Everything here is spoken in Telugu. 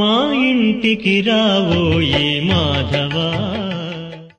మా ఇంటికి రావోయే మాధవా.